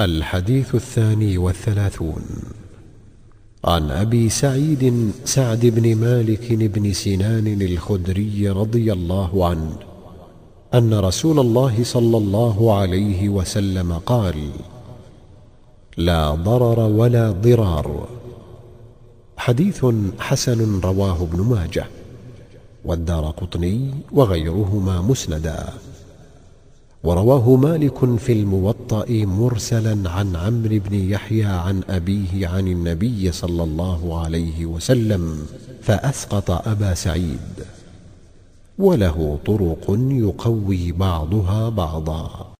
الحديث الثاني والثلاثون. عن أبي سعيد سعد بن مالك بن سنان الخدري رضي الله عنه أن رسول الله صلى الله عليه وسلم قال لا ضرر ولا ضرار حديث حسن رواه ابن ماجه والدار قطني وغيرهما مسندا. ورواه مالك في الموطأ مرسلا عن عمرو بن يحيى عن أبيه عن النبي صلى الله عليه وسلم فأسقط أبا سعيد. وله طرق يقوي بعضها بعضا.